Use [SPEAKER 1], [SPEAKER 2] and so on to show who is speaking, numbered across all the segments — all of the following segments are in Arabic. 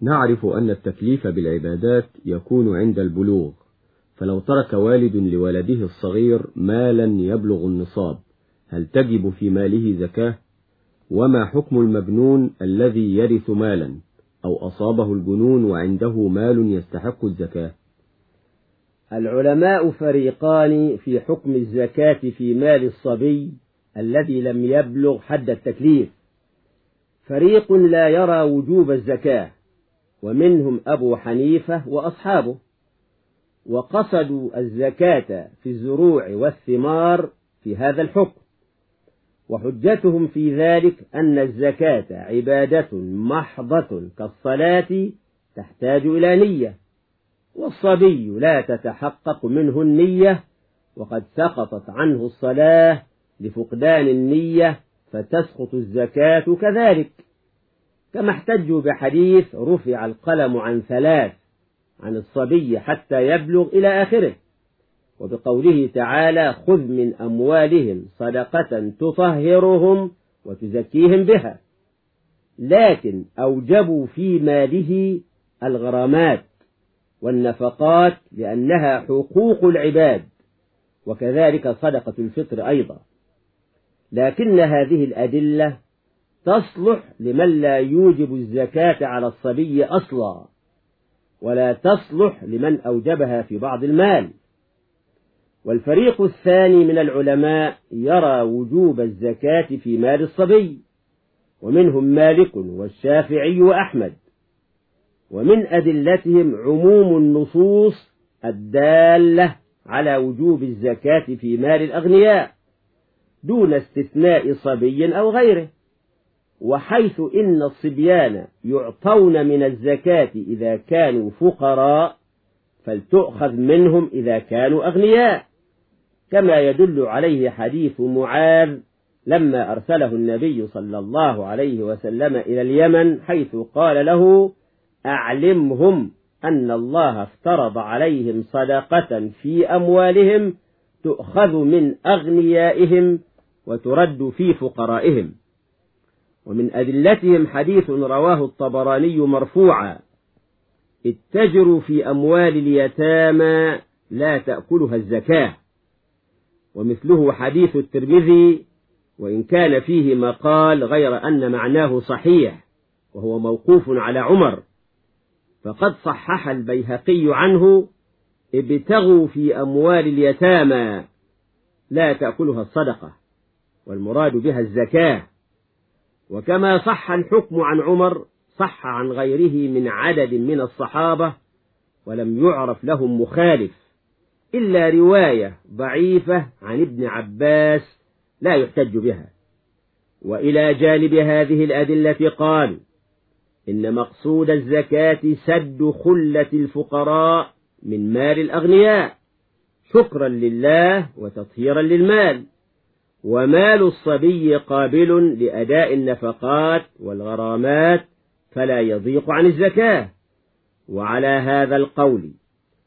[SPEAKER 1] نعرف أن التكليف بالعبادات يكون عند البلوغ فلو ترك والد لولده الصغير مالا يبلغ النصاب هل تجب في ماله زكاة؟ وما حكم المجنون الذي يرث مالا؟ أو أصابه الجنون وعنده مال يستحق الزكاة؟
[SPEAKER 2] العلماء فريقان في حكم الزكاة في مال الصبي الذي لم يبلغ حد التكليف. فريق لا يرى وجوب الزكاة ومنهم أبو حنيفة وأصحابه وقصدوا الزكاة في الزروع والثمار في هذا الحكم. وحجتهم في ذلك أن الزكاة عبادة محضة كالصلاة تحتاج إلى نية والصبي لا تتحقق منه النية وقد سقطت عنه الصلاة لفقدان النية فتسقط الزكاة كذلك. كما احتجوا بحديث رفع القلم عن ثلاث عن الصبي حتى يبلغ إلى آخره. وبقوله تعالى خذ من أموالهم صدقة تطهرهم وتزكيهم بها. لكن أوجبوا في ماله الغرامات والنفقات لأنها حقوق العباد وكذلك صدقة الفطر أيضا. لكن هذه الأدلة تصلح لمن لا يوجب الزكاة على الصبي أصلا ولا تصلح لمن أوجبها في بعض المال. والفريق الثاني من العلماء يرى وجوب الزكاة في مال الصبي ومنهم مالك والشافعي وأحمد. ومن أدلتهم عموم النصوص الدالة على وجوب الزكاة في مال الأغنياء دون استثناء صبي أو غيره. وحيث إن الصبيان يعطون من الزكاة إذا كانوا فقراء فلتؤخذ منهم إذا كانوا أغنياء. كما يدل عليه حديث معاذ لما أرسله النبي صلى الله عليه وسلم إلى اليمن حيث قال له أعلمهم أن الله افترض عليهم صدقة في أموالهم تؤخذ من أغنيائهم وترد في فقرائهم. ومن أدلتهم حديث رواه الطبراني مرفوعا. اتجروا في أموال اليتامى لا تأكلها الزكاة. ومثله حديث الترمذي وإن كان فيه مقال غير أن معناه صحيح وهو موقوف على عمر. فقد صحح البيهقي عنه ابتغوا في أموال اليتامى لا تأكلها الصدقة والمراد بها الزكاة. وكما صح الحكم عن عمر صح عن غيره من عدد من الصحابة ولم يعرف لهم مخالف إلا رواية ضعيفة عن ابن عباس لا يحتج بها. وإلى جانب هذه الأدلة قال إن مقصود الزكاة سد خلة الفقراء من مال الأغنياء شكرا لله وتطهيرا للمال. ومال الصبي قابل لأداء النفقات والغرامات فلا يضيق عن الزكاة. وعلى هذا القول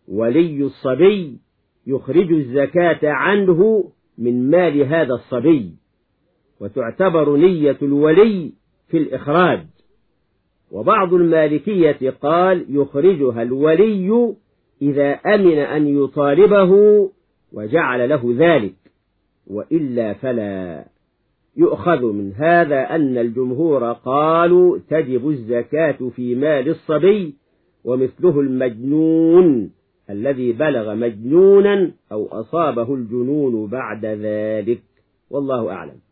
[SPEAKER 2] ولي الصبي يخرج الزكاة عنه من مال هذا الصبي وتعتبر نية الولي في الإخراج. وبعض المالكية قال يخرجها الولي إذا أمن أن يطالبه وجعل له ذلك. وإلا فلا يؤخذ من هذا أن الجمهور قالوا تجب الزكاة في مال الصبي ومثله المجنون الذي بلغ مجنونا أو أصابه الجنون بعد ذلك. والله أعلم.